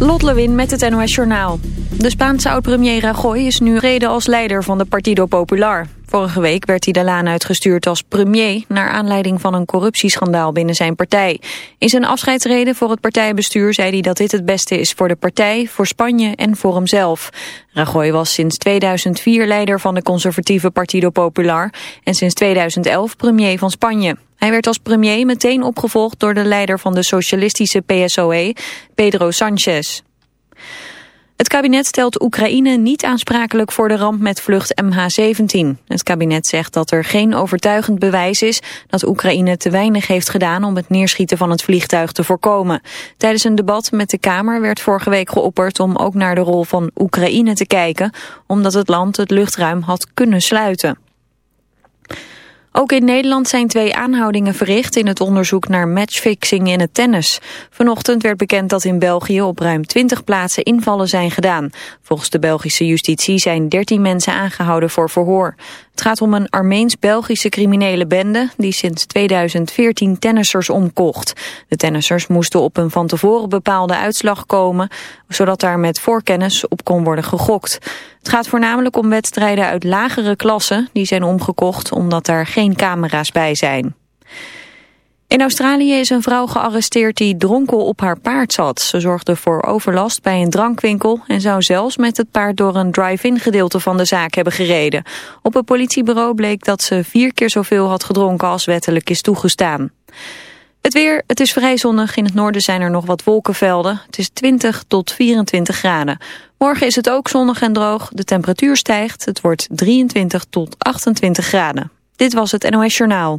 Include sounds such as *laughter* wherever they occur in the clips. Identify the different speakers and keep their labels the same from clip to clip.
Speaker 1: Lot Lewin met het NOS Journaal. De Spaanse oud-premier Rajoy is nu reden als leider van de Partido Popular. Vorige week werd hij de laan uitgestuurd als premier... naar aanleiding van een corruptieschandaal binnen zijn partij. In zijn afscheidsreden voor het partijbestuur zei hij dat dit het beste is... voor de partij, voor Spanje en voor hemzelf. Rajoy was sinds 2004 leider van de conservatieve Partido Popular... en sinds 2011 premier van Spanje. Hij werd als premier meteen opgevolgd door de leider van de socialistische PSOE, Pedro Sanchez. Het kabinet stelt Oekraïne niet aansprakelijk voor de ramp met vlucht MH17. Het kabinet zegt dat er geen overtuigend bewijs is dat Oekraïne te weinig heeft gedaan om het neerschieten van het vliegtuig te voorkomen. Tijdens een debat met de Kamer werd vorige week geopperd om ook naar de rol van Oekraïne te kijken, omdat het land het luchtruim had kunnen sluiten. Ook in Nederland zijn twee aanhoudingen verricht in het onderzoek naar matchfixing in het tennis. Vanochtend werd bekend dat in België op ruim 20 plaatsen invallen zijn gedaan. Volgens de Belgische justitie zijn 13 mensen aangehouden voor verhoor. Het gaat om een Armeens-Belgische criminele bende die sinds 2014 tennissers omkocht. De tennissers moesten op een van tevoren bepaalde uitslag komen, zodat daar met voorkennis op kon worden gegokt. Het gaat voornamelijk om wedstrijden uit lagere klassen, die zijn omgekocht omdat daar geen camera's bij zijn. In Australië is een vrouw gearresteerd die dronken op haar paard zat. Ze zorgde voor overlast bij een drankwinkel en zou zelfs met het paard door een drive-in gedeelte van de zaak hebben gereden. Op het politiebureau bleek dat ze vier keer zoveel had gedronken als wettelijk is toegestaan. Het weer, het is vrij zonnig. In het noorden zijn er nog wat wolkenvelden. Het is 20 tot 24 graden. Morgen is het ook zonnig en droog. De temperatuur stijgt. Het wordt 23 tot 28 graden. Dit was het NOS Journaal.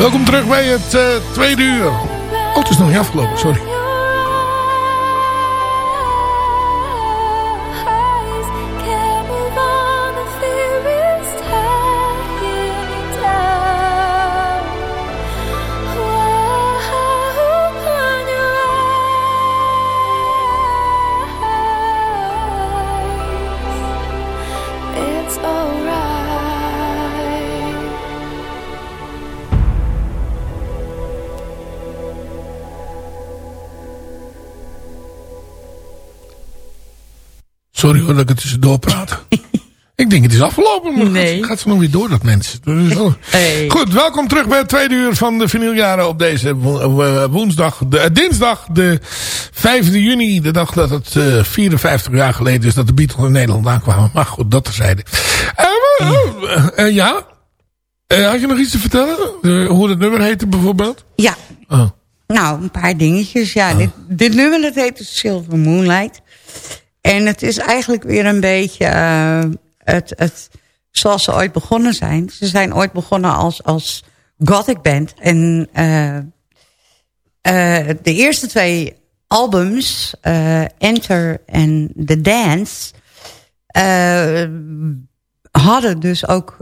Speaker 2: Welkom terug bij het uh, tweede uur. Oh, het is nog niet afgelopen, sorry. Sorry hoor dat ik het tussendoor praat. *laughs* ik denk het is afgelopen, maar nee. gaat, gaat ze nog weer door dat mensen. *laughs* Hey. Goed, welkom terug bij het tweede uur van de vinyljaren op deze eh, woensdag, de, uh, dinsdag de 5 juni. De dag dat het uh, eh, 54 jaar geleden is dat de Beatles in Nederland aankwamen. Maar goed, dat terzijde. Uh, ja, had je nog iets te vertellen? hoe het nummer heette bijvoorbeeld?
Speaker 3: Ja. Oh. Nou, een paar dingetjes. Ja, oh. dit, dit nummer dat heet Silver Moonlight. En het is eigenlijk weer een beetje uh, het, het, zoals ze ooit begonnen zijn. Ze zijn ooit begonnen als, als gothic band. En uh, uh, de eerste twee albums, Enter en The Dance... hadden dus ook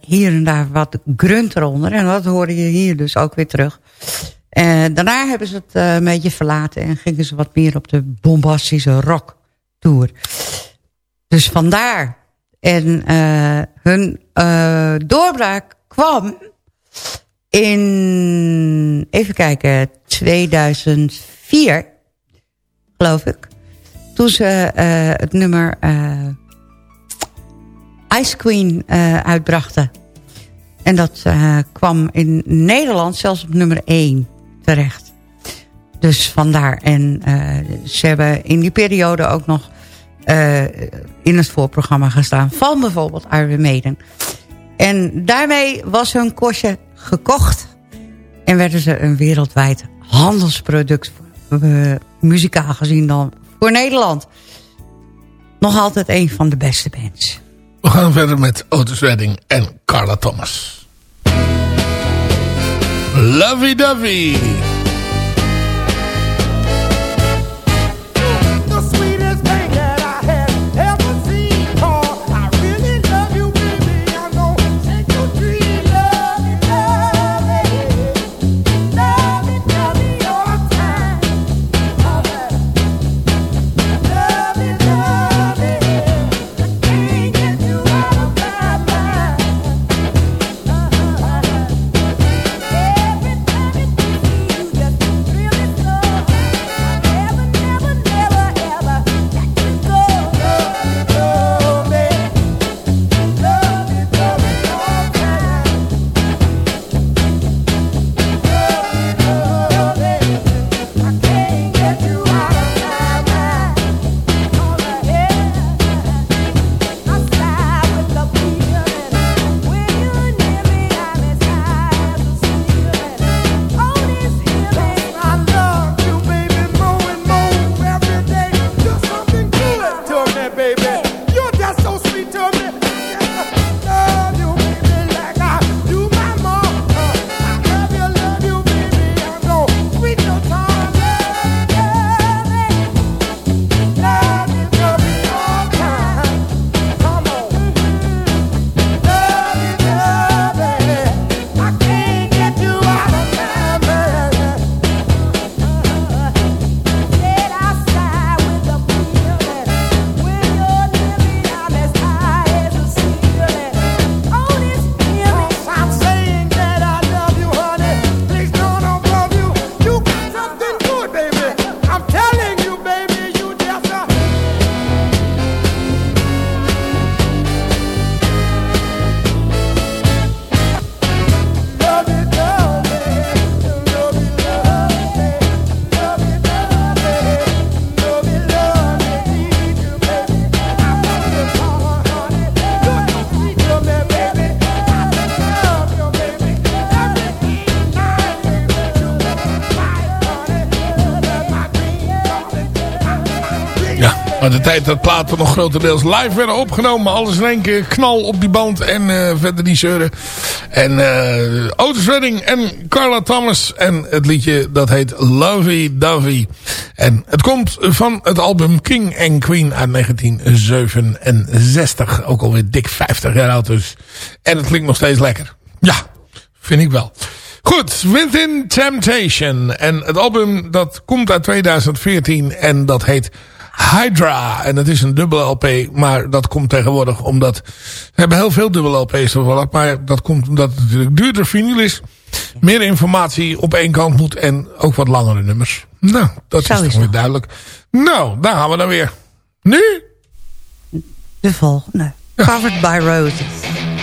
Speaker 3: hier en daar wat grunt eronder. En dat hoorde je hier dus ook weer terug. daarna hebben ze het een beetje verlaten... en gingen ze wat meer op de bombastische rock Dus vandaar. En uh, hun uh, doorbraak kwam in, even kijken, 2004, geloof ik. Toen ze uh, het nummer Ice Queen uitbrachten. En dat kwam in Nederland zelfs op nummer 1 terecht. Dus vandaar. En ze hebben in die periode ook nog uh, in het voorprogramma gestaan van bijvoorbeeld Iron Maiden. En daarmee was hun kostje gekocht en werden ze een wereldwijd handelsproduct, uh, muzikaal gezien dan, voor Nederland. Nog altijd een van de beste bands.
Speaker 2: We gaan verder met Otis Redding en Carla Thomas. Lovey Dovey. Maar de tijd dat platen nog grotendeels live werden opgenomen. Alles in één keer knal op die band en uh, verder die zeuren. En uh, Otis Redding en Carla Thomas. En het liedje dat heet Lovey Dovey. En het komt van het album King and Queen uit 1967. Ook alweer dik 50 jaar oud dus. En het klinkt nog steeds lekker. Ja, vind ik wel. Goed, Within Temptation. En het album dat komt uit 2014 en dat heet Hydra. En het is een dubbele LP, maar dat komt tegenwoordig omdat... We hebben heel veel dubbele LP's toevallig, maar dat komt omdat het natuurlijk duurder vinyl is. Meer informatie op één kant moet en ook wat langere nummers. Nou, dat Zo is toch weer duidelijk. Nou, daar gaan we dan weer. Nu?
Speaker 4: De volgende. Covered by Roses.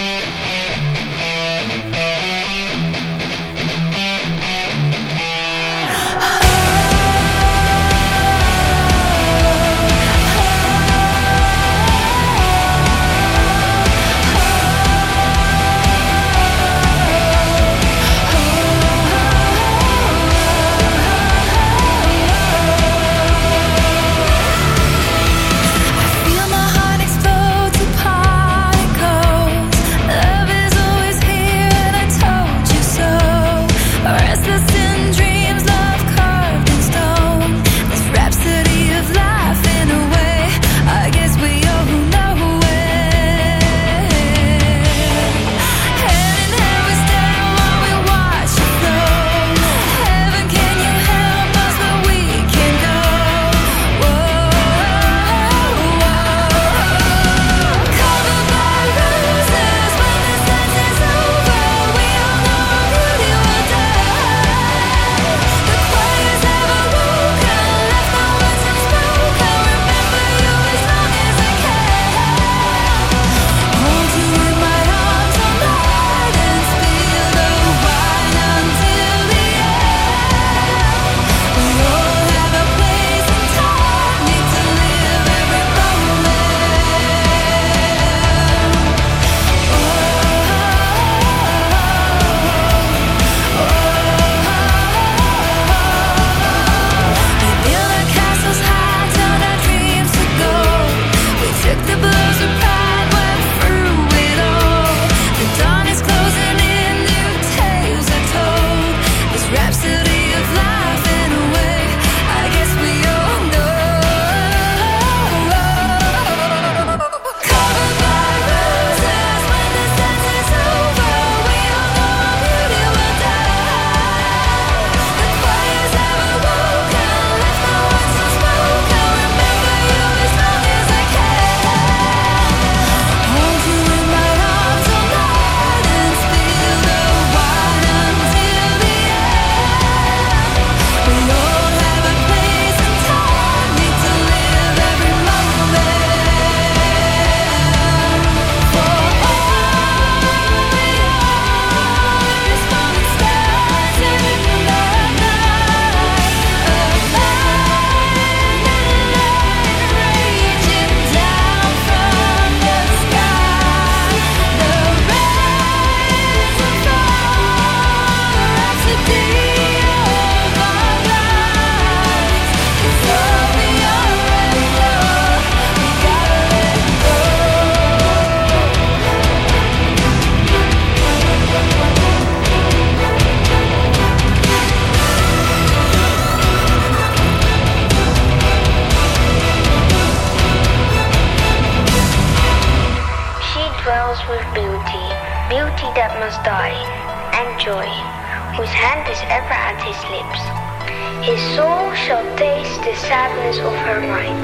Speaker 4: of her mind.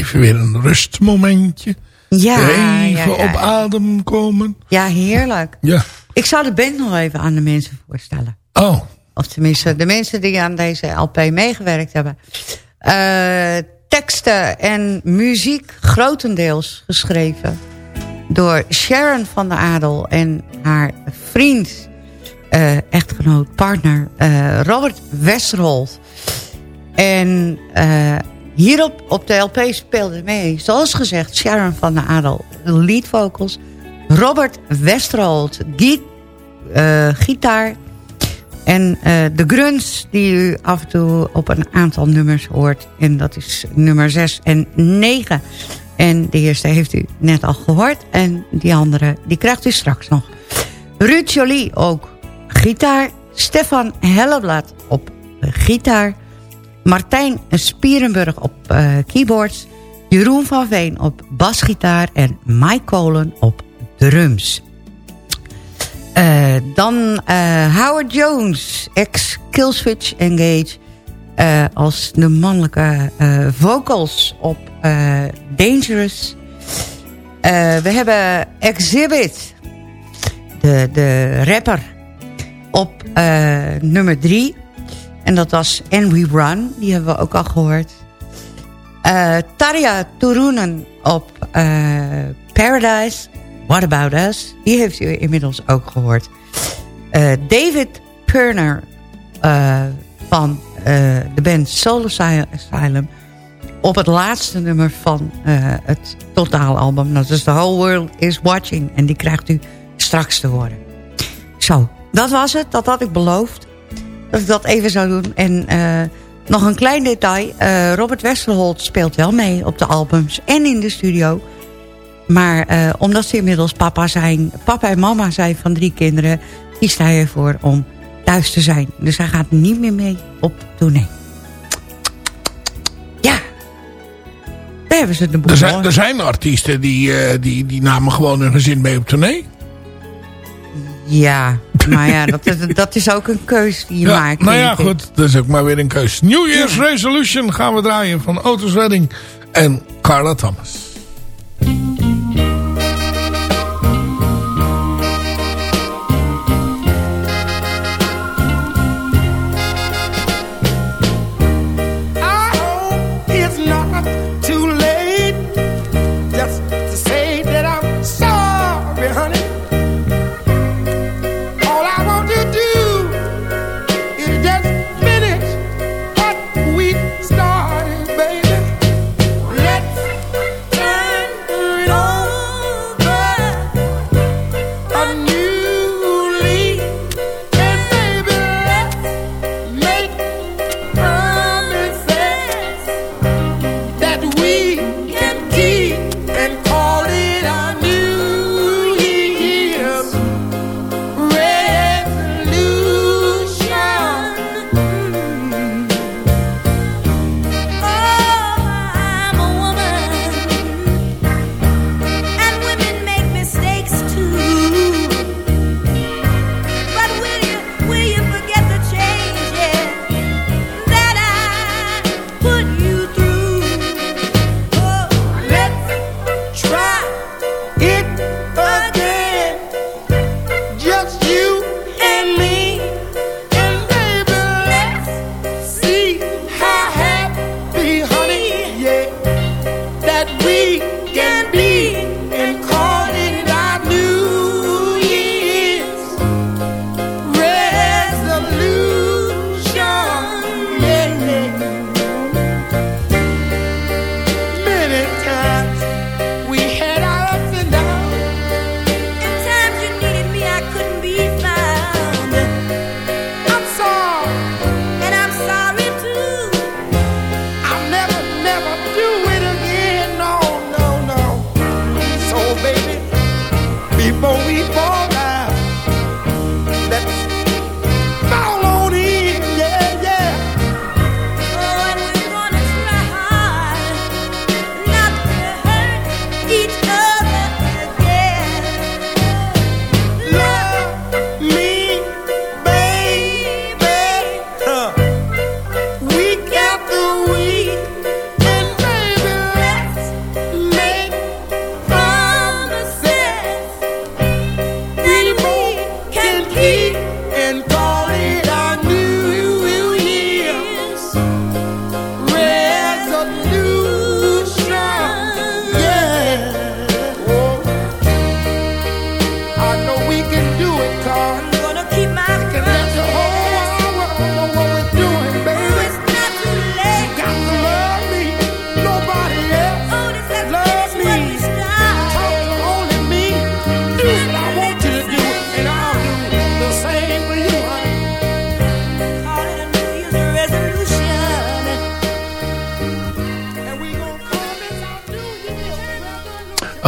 Speaker 2: Even weer een rustmomentje.
Speaker 3: Ja,
Speaker 2: even
Speaker 3: ja, ja.
Speaker 2: op adem komen.
Speaker 3: Ja, heerlijk.
Speaker 2: Ja.
Speaker 3: Ik zou de band nog even aan de mensen voorstellen.
Speaker 2: Oh,
Speaker 3: Of tenminste, de mensen die aan deze LP meegewerkt hebben. Eh, teksten en muziek grotendeels geschreven door Sharon van der Adel en haar vriend, eh, echtgenoot, partner eh, Robert Westerholt. En eh, hierop op de LP speelde mee, zoals gezegd, Sharon van der Adel, lead vocals. Robert Westerholt, eh, gitaar. En eh, de grunts die u af en toe op een aantal nummers hoort. En dat is nummer 6 en 9. En de eerste heeft u net al gehoord. En die andere, die krijgt u straks nog. Ruud Jolie ook gitaar. Stefan Helleblad op gitaar. Martijn Spierenburg op eh, keyboards. Jeroen van Veen op basgitaar. En Mike Kolen op drums. Eh, dan eh, Howard Jones, ex-Killswitch Engage... als de mannelijke vocals op Dangerous. We hebben Exhibit, de, de rapper, op nummer drie. En dat was And We Run, die hebben we ook al gehoord. Eh Tarja Turunen op eh, Paradise, What About Us. Die heeft u inmiddels ook gehoord. Eh, David Perner van de band Soul Asylum... op het laatste nummer van het totaalalbum. Dat is The Whole World Is Watching. En die krijgt u straks te horen. Zo, dat was het. Dat had ik beloofd. Dat ik dat even zou doen. En eh, nog een klein detail. eh, Robert Westerholt speelt wel mee op de albums en in de studio. Maar eh, omdat ze inmiddels papa zijn, papa en mama zijn van drie kinderen... kiest hij ervoor om thuis te zijn. Dus hij gaat niet meer mee op tournee. Ja. Daar hebben ze de boel
Speaker 2: er zijn, er zijn artiesten die, die, die namen gewoon hun gezin mee op tournee.
Speaker 3: Ja, maar ja, dat is, dat is ook een keus die je
Speaker 2: Ja,
Speaker 3: maakt.
Speaker 2: nou ja, goed. Dat is ook maar weer een keus. New Year's Resolution gaan we draaien van Otis Redding en Carla Thomas.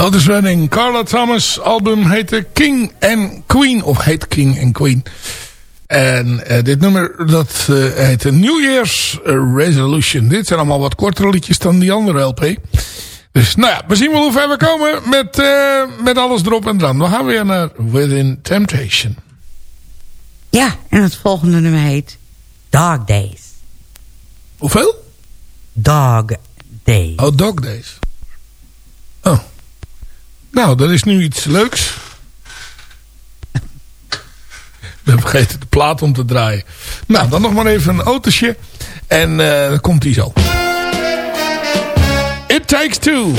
Speaker 5: Otis Redding, Carla Thomas. Album heette King and Queen. Of heet King and Queen. En uh, dit nummer dat uh, heet New Year's Resolution. Dit zijn allemaal wat kortere liedjes dan die andere LP. Dus nou ja, we zien wel hoe ver we komen met, uh, met alles erop en dran. We gaan weer naar Within Temptation.
Speaker 3: Ja, en het volgende nummer heet Dog Days.
Speaker 5: Hoeveel?
Speaker 3: Dog Days.
Speaker 5: Oh, Dog Days. Nou, dat is nu iets leuks. We hebben vergeten de plaat om te draaien. Nou, dan nog maar even een autootje. En uh, dan komt die zo. It Takes Two.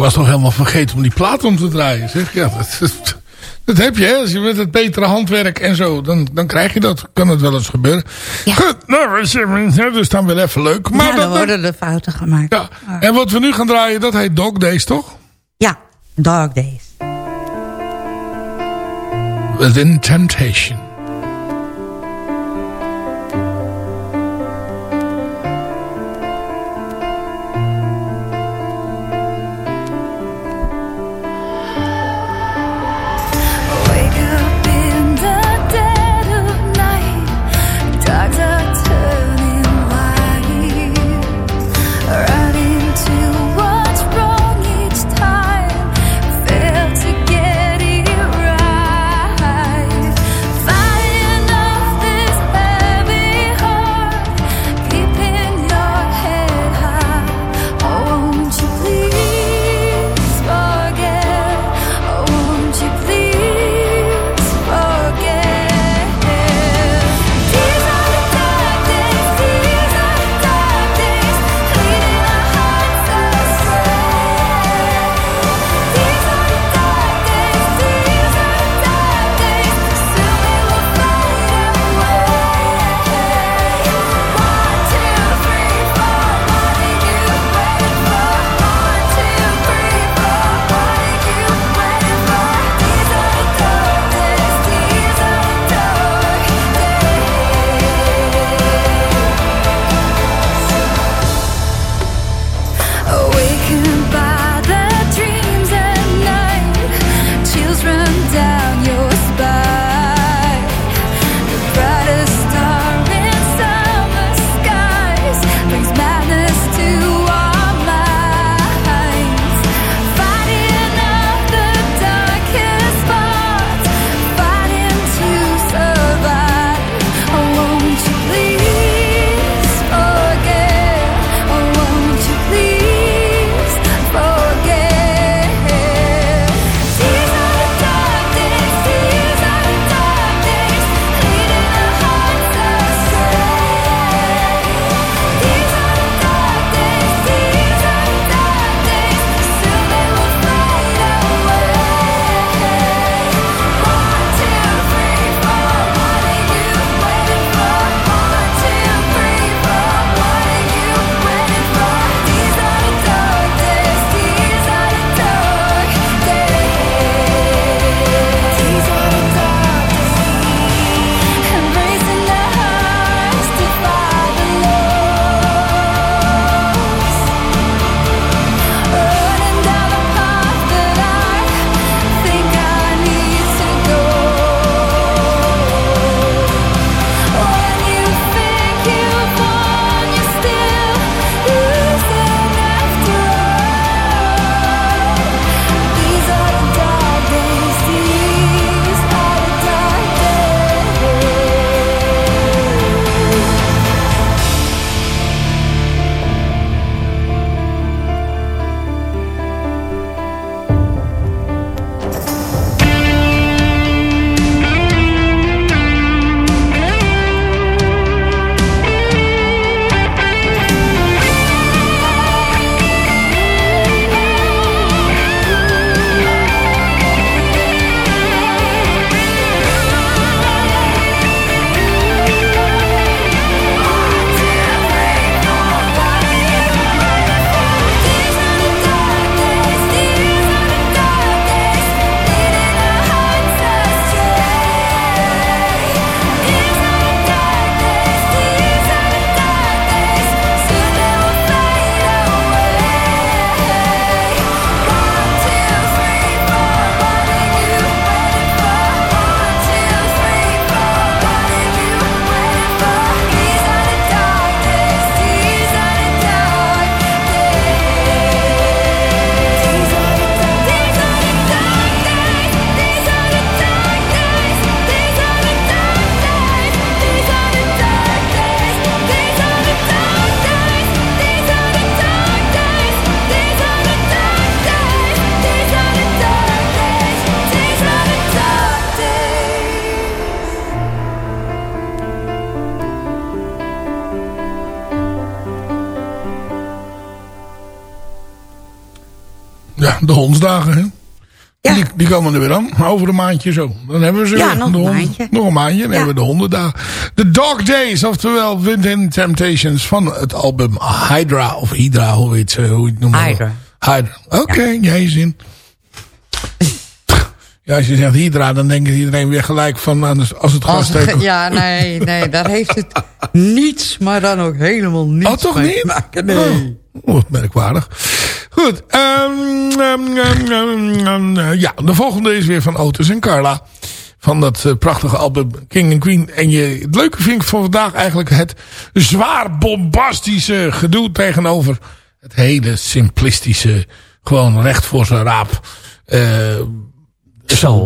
Speaker 5: Was nog helemaal vergeten om die plaat om te draaien. Zeg. Ja, dat, dat heb je, hè? Als je met het betere handwerk en zo, dan, dan krijg je dat. Kan het wel eens gebeuren. Ja. Goed, nou, dus dan wel even leuk.
Speaker 3: Maar ja, dan, worden de fouten gemaakt.
Speaker 5: Ja. En wat we nu gaan draaien, dat heet Dog Days, toch?
Speaker 3: Ja, Dog Days.
Speaker 5: Within Temptation. De hondsdagen, hè? Ja. Die, die, komen er weer aan, over een maandje zo. Dan hebben we ze
Speaker 3: ja,
Speaker 5: weer.
Speaker 3: nog een maandje.
Speaker 5: Nog een maandje, dan ja. hebben we de hondendagen. The Dog Days, oftewel Within Temptations van het album Hydra, of Hydra, hoe je het, hoe je het noemt.
Speaker 3: Hydra.
Speaker 5: Hydra. Oké, okay, jij zin. Ja, als je zegt Hydra, dan denkt iedereen weer gelijk van als het gas tegen. *laughs*
Speaker 3: Ja, nee, nee, daar heeft het niets, maar dan ook helemaal niets
Speaker 5: Oh, toch niet?
Speaker 3: Maken, nee.
Speaker 5: Oh, wat merkwaardig. Goed, um, um, um, ja, de volgende is weer van Otis en Carla. Van dat uh, prachtige album King and Queen. En je, het leuke vind ik van vandaag eigenlijk het zwaar bombastische gedoe tegenover het hele simplistische, gewoon recht voor zijn raap. Uh,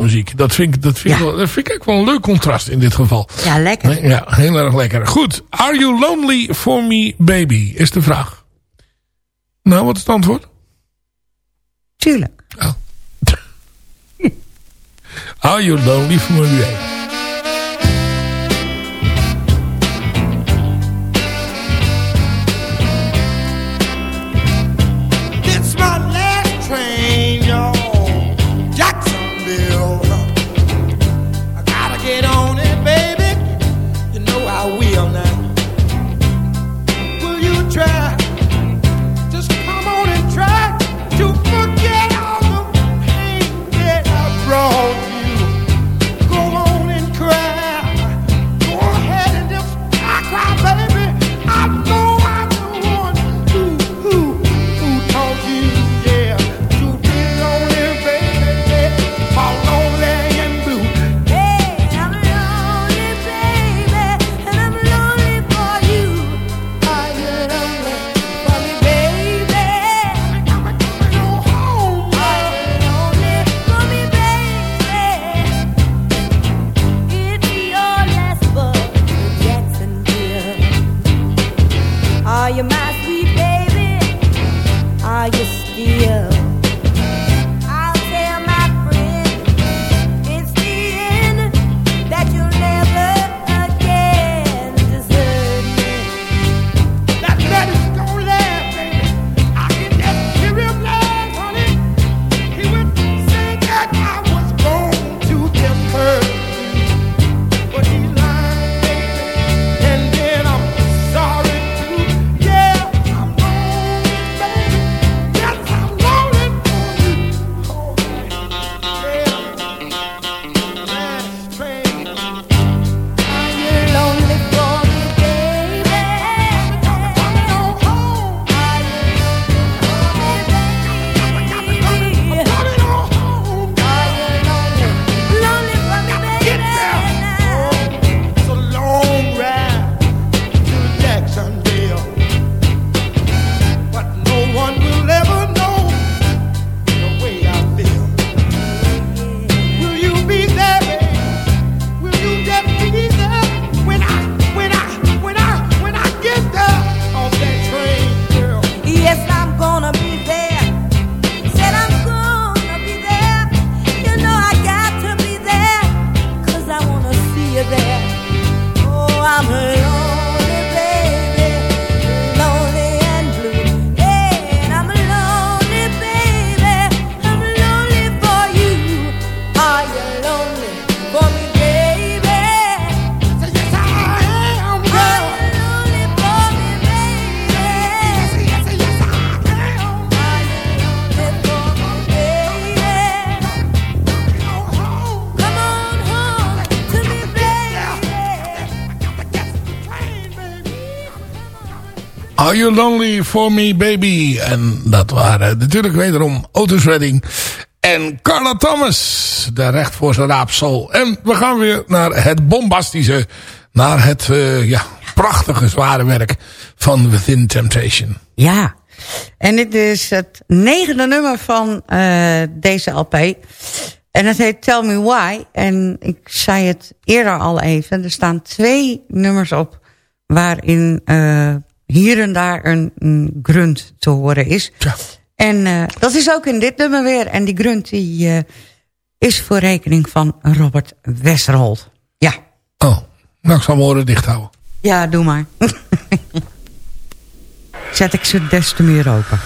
Speaker 5: muziek. Dat vind, ik, dat, vind ja. ik wel, dat vind ik ook wel een leuk contrast in dit geval.
Speaker 3: Ja, lekker.
Speaker 5: Ja, heel erg lekker. Goed. Are you lonely for me, baby? Is de vraag. Nou, wat is het antwoord?
Speaker 3: Tuurlijk.
Speaker 5: Oh. *laughs* Are you lonely for me, Are You Lonely For Me Baby? En dat waren natuurlijk wederom Otis Redding en Carla Thomas. De recht voor zijn raapsol. En we gaan weer naar het bombastische, naar het uh, ja, prachtige zware werk van Within Temptation.
Speaker 3: Ja, en dit is het negende nummer van uh, deze LP. En het heet Tell Me Why. En ik zei het eerder al even. Er staan twee nummers op waarin... Uh, hier en daar een, een grunt te horen is.
Speaker 5: Ja.
Speaker 3: En uh, dat is ook in dit nummer weer. En die grunt die, uh, is voor rekening van Robert Westerholt. Ja.
Speaker 5: Oh, nou ik zal mijn oren dicht houden.
Speaker 3: Ja, doe maar. *laughs* Zet ik ze des te meer open.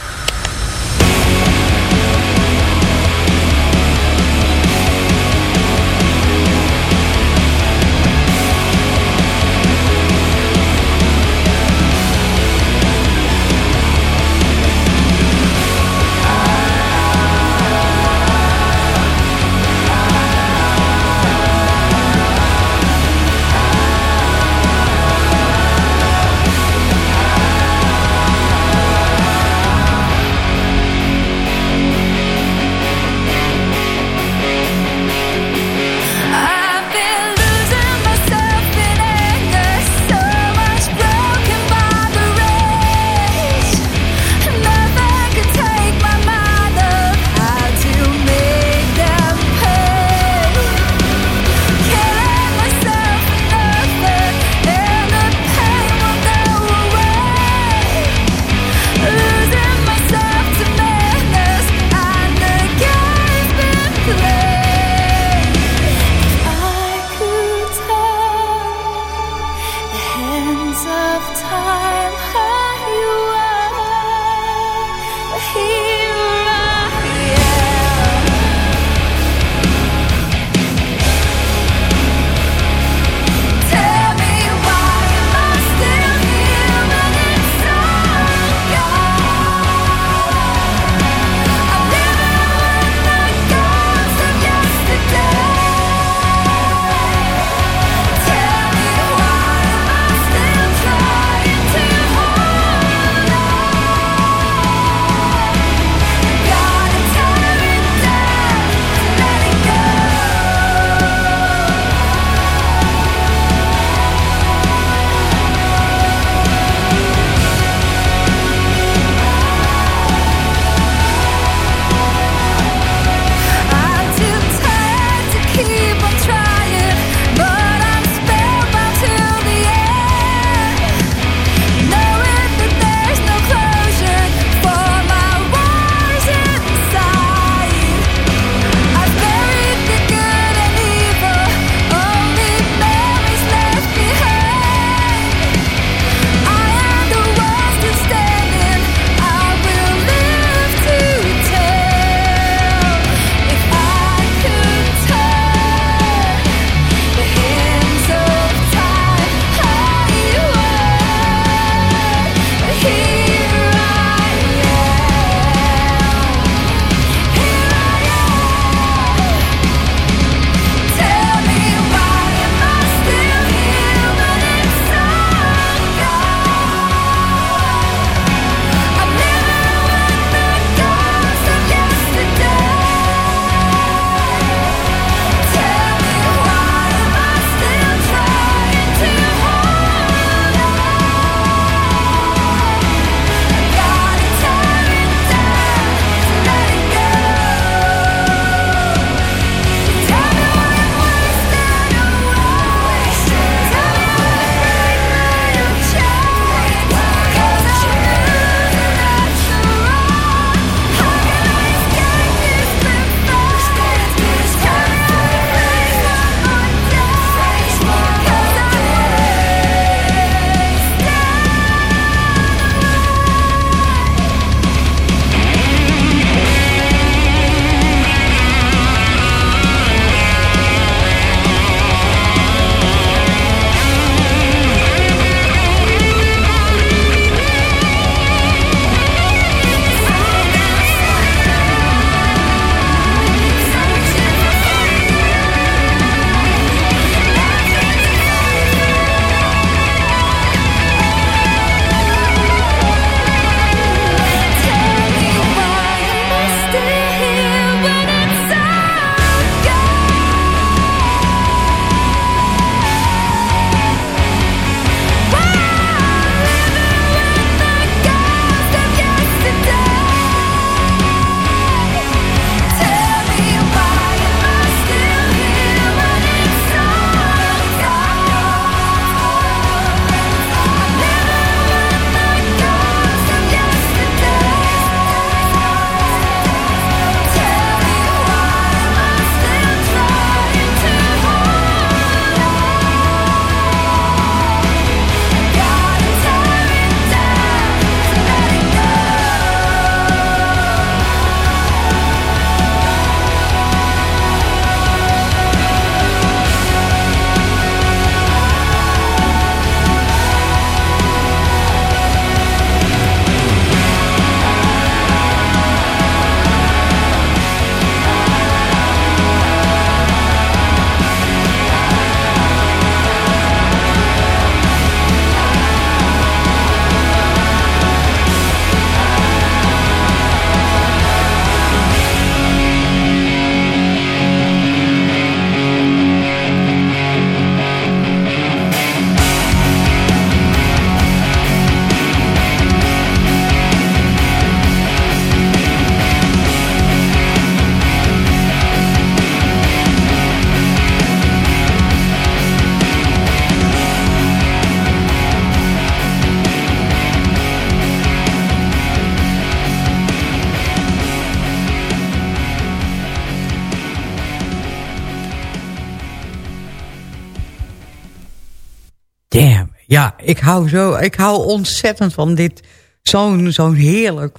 Speaker 3: Ik hou, zo, ik hou ontzettend van dit. Zo'n zo'n heerlijk,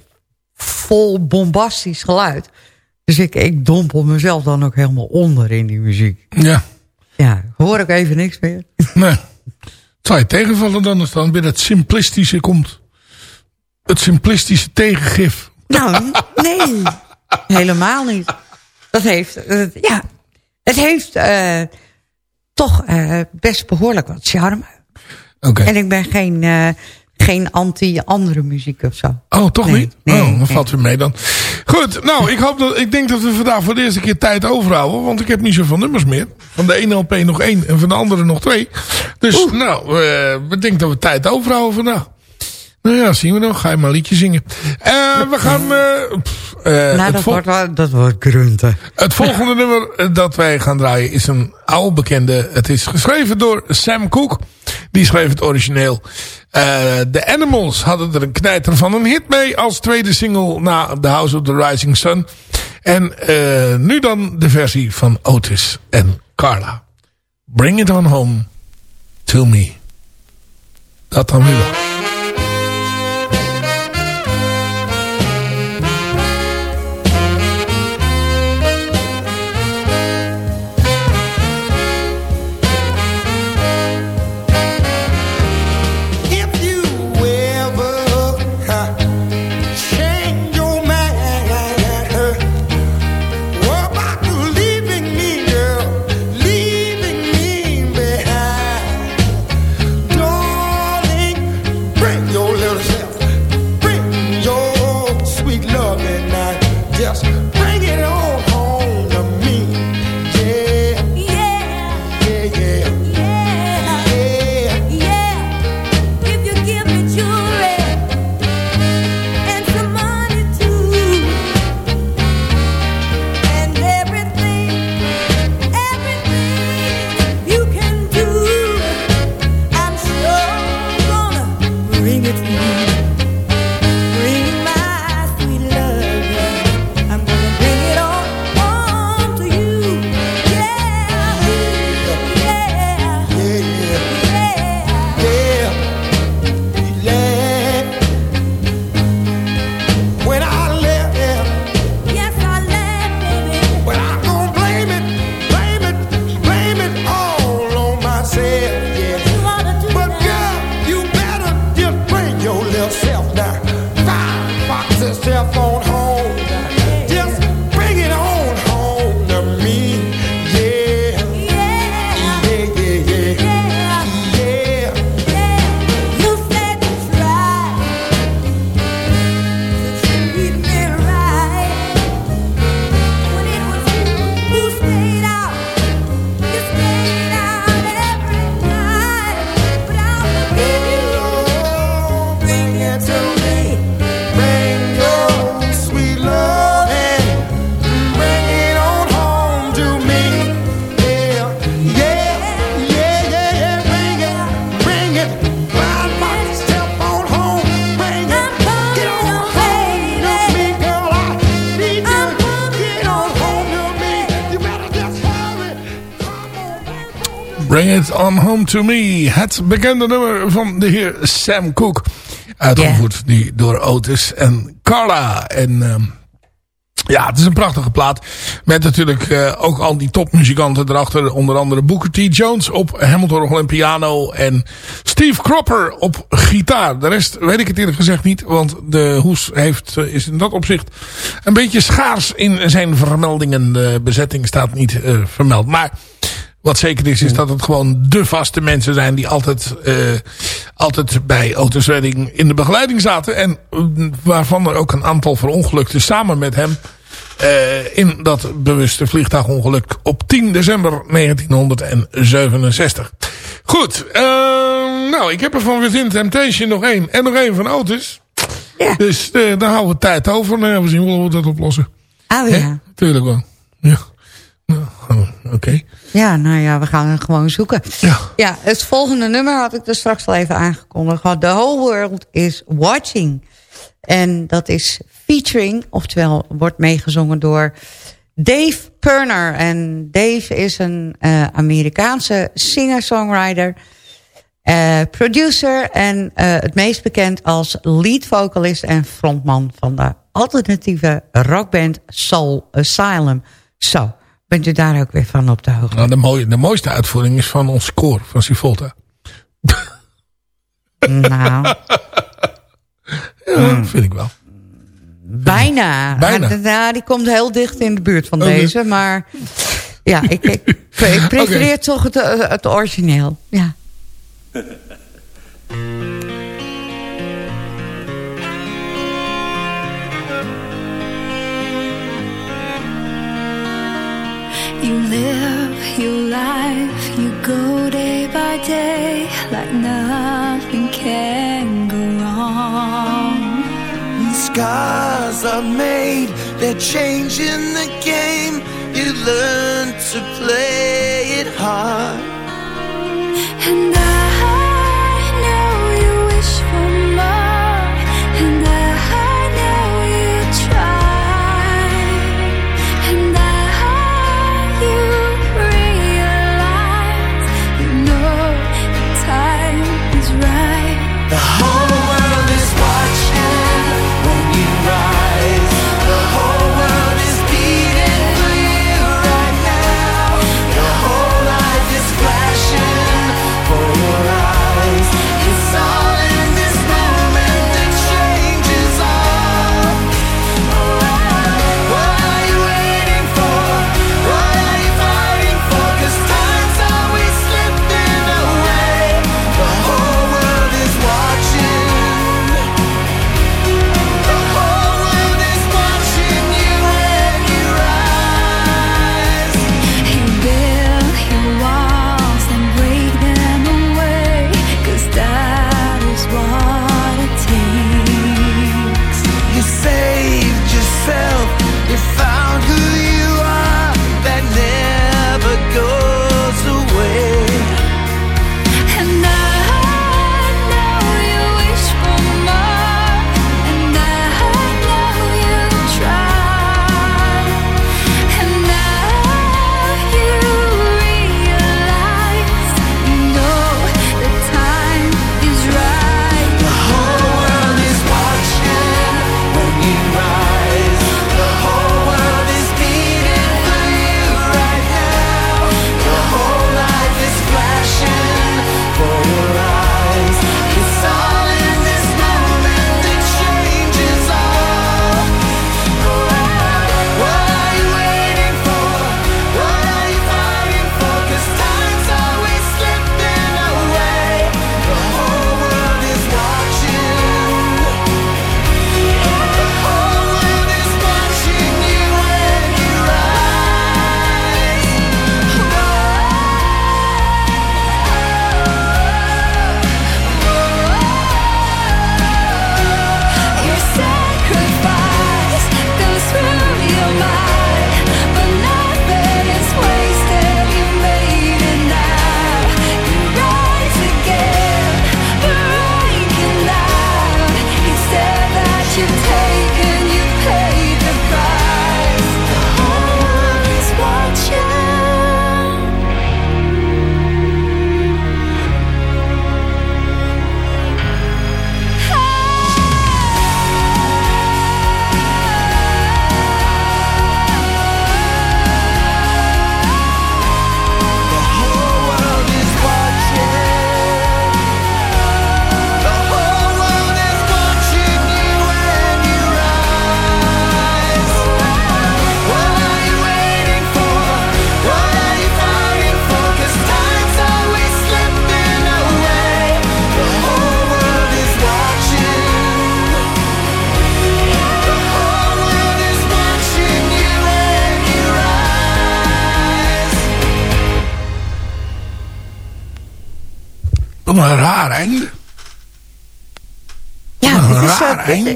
Speaker 3: vol bombastisch geluid. Dus ik, ik dompel mezelf dan ook helemaal onder in die muziek.
Speaker 2: Ja.
Speaker 3: Ja, hoor ik even niks meer.
Speaker 2: Nee. Het zou je tegenvallen dan als dan weer het simplistische komt. Het simplistische tegengif.
Speaker 3: Nou, nee. Helemaal niet. Dat heeft, eh, ja, het heeft eh, toch eh, best behoorlijk wat charme. En ik ben geen, eh, geen anti-andere muziek of zo.
Speaker 2: Oh, toch
Speaker 3: Nee,
Speaker 2: niet?
Speaker 3: nee,
Speaker 2: oh, dan
Speaker 3: nee.
Speaker 2: valt weer mee dan. Goed, nou, ik, hoop dat, ik denk dat we vandaag voor de eerste keer tijd overhouden. Want ik heb niet zoveel nummers meer. Van de ene LP nog één en van de andere nog twee. Dus nou, eh, we denken dat we tijd overhouden vandaag. Nou ja, zien we nog. Ga je maar een liedje zingen. Eh, we gaan... eh, pff, eh,
Speaker 3: nou,
Speaker 2: het
Speaker 3: dat wordt, wel- dat wordt grunten.
Speaker 2: het volgende *laughs* nummer eh, dat wij gaan draaien is een oude bekende. Het is geschreven door Sam Cooke. Die schreef het origineel. Eh, The Animals hadden er een knijter van een hit mee als tweede single na The House of the Rising Sun. En eh, nu dan de versie van Otis en Carla. Bring it on home to me. Dat dan weer wel.
Speaker 6: Home to me.
Speaker 2: Het bekende nummer van de heer Sam Cooke. Uitgevoerd nu door Otis en Carla. En ehm, ja, het is een prachtige plaat. Met natuurlijk eh, ook al die topmuzikanten erachter. Onder andere Booker T. Jones op Hamilton en piano. En Steve Cropper op gitaar. De rest weet ik het eerlijk gezegd niet. Want de hoes heeft, eh, is in dat opzicht een beetje schaars in zijn vermeldingen. De bezetting staat niet eh, vermeld. Maar... Wat zeker is, is dat het gewoon de vaste mensen zijn die altijd, eh, altijd bij Otis Redding in de begeleiding zaten. En mm, waarvan er ook een aantal verongelukten samen met hem eh, in dat bewuste vliegtuigongeluk op 10 december 1967. Goed, eh, nou ik heb er van Within Temptation nog één en nog één van Otis.
Speaker 3: Ja.
Speaker 2: Dus eh daar houden we tijd over. Nou ja, we zien wel hoe we dat oplossen.
Speaker 3: Oh
Speaker 2: Hè?
Speaker 3: ja.
Speaker 2: Tuurlijk wel. Ja. Oké.
Speaker 3: Ja, nou ja, we gaan het gewoon zoeken.
Speaker 2: Ja.
Speaker 3: Ja, het volgende nummer had ik er straks al even aangekondigd. The whole world is watching. En dat is featuring, oftewel wordt meegezongen door Dave Perner. En Dave is een eh, Amerikaanse singer-songwriter. Eh, producer en eh, het meest bekend als lead vocalist en frontman van de alternatieve rockband Soul Asylum. Zo, bent u daar ook weer van op de hoogte?
Speaker 2: Nou, de, mooie, de mooiste uitvoering is van ons koor, van Sivolta.
Speaker 3: Nou,
Speaker 2: Ja, vind ik wel.
Speaker 3: bijna.
Speaker 2: Bijna.
Speaker 3: Maar, nou, die komt heel dicht in de buurt van deze, maar ja, ik, ik, ik *laughs* prefereer toch het, eh, het origineel. Ja. *laughs*
Speaker 7: You live your life, you go day by day like nothing can go wrong.
Speaker 6: And scars are made, they're changing the game. You learn to play it hard.
Speaker 7: And I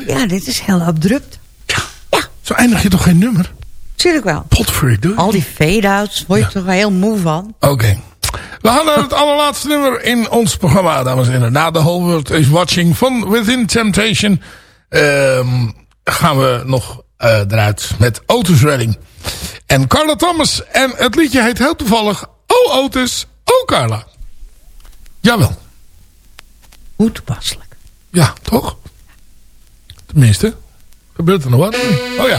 Speaker 3: ja, dit is heel abrupt.
Speaker 2: Zo eindig je toch geen nummer?
Speaker 3: Tuurlijk wel.
Speaker 2: Potverdorie.
Speaker 3: Al die fade-outs, word je toch wel heel moe van.
Speaker 2: Oké. We gaan naar het *laughs* allerlaatste nummer in ons programma, dames en heren. Na The Whole World is Watching van Within Temptation... ehm, gaan we nog eh, eruit met Otis Redding. En Carla Thomas. En het liedje heet heel toevallig... Oh Otis, oh Carla. Jawel.
Speaker 3: Hoe toepasselijk.
Speaker 2: Ja, toch? Tenminste. Gebeurt er nog wat? Oh ja.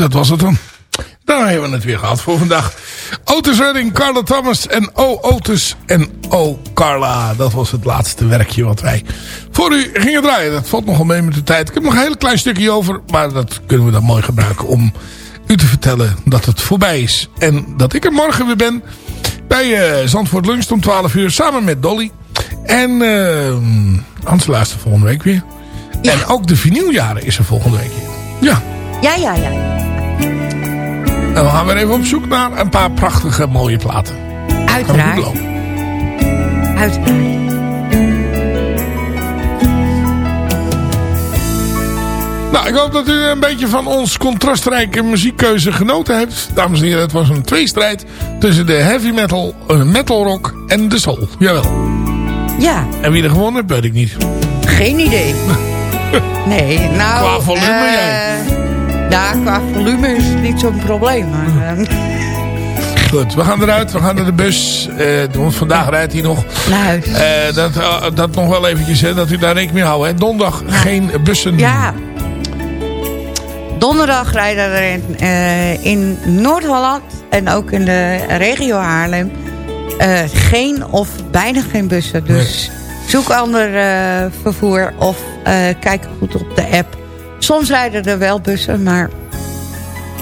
Speaker 2: Dat was het dan. Dan hebben we het weer gehad voor vandaag. Otis Redding, Carla Thomas en O Otis en O Carla. Dat was het laatste werkje wat wij voor u gingen draaien. Dat valt nogal mee met de tijd. Ik heb nog een heel klein stukje over. Maar dat kunnen we dan mooi gebruiken om u te vertellen dat het voorbij is. En dat ik er morgen weer ben bij eh, Zandvoort Lunch om 12 uur samen met Dolly. En uh, Hans luistert volgende week weer. En ook de vinyljaren is er volgende week weer. Ja.
Speaker 3: Ja, ja, ja.
Speaker 2: En we gaan weer even op zoek naar een paar prachtige mooie platen.
Speaker 3: Uiteraard. Uiteraard.
Speaker 2: Nou, ik hoop dat u een beetje van ons contrastrijke muziekkeuze genoten hebt. Dames en heren, het was een tweestrijd tussen de heavy metal, uh, metal rock en de soul. Jawel.
Speaker 3: Ja,
Speaker 2: En wie er gewonnen heeft, weet ik niet.
Speaker 3: geen idee. *laughs* Nee, nou...
Speaker 2: Qua volume,
Speaker 3: eh,
Speaker 2: jij.
Speaker 3: Ja, qua volume is het niet zo'n probleem. Maar, eh,
Speaker 2: Goed, we gaan eruit. We gaan naar de bus. Eh, want vandaag rijdt hij nog.
Speaker 3: naar huis.
Speaker 2: Eh, dat, dat nog wel eventjes, hè, dat u daar rekening mee houdt. Hè. Donderdag geen bussen.
Speaker 3: Ja. Donderdag rijden er in, in Noord-Holland en ook in de regio Haarlem geen of bijna geen bussen. Dus zoek ander vervoer of kijk goed op de app. Soms rijden er wel bussen, maar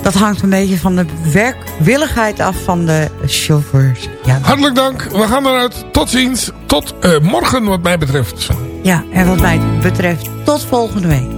Speaker 3: dat hangt een beetje van de werkwilligheid af van de chauffeurs. Ja,
Speaker 2: Hartelijk dank. We gaan eruit. Tot ziens. Tot eh, morgen wat mij betreft.
Speaker 3: ja, en wat mij betreft tot volgende week.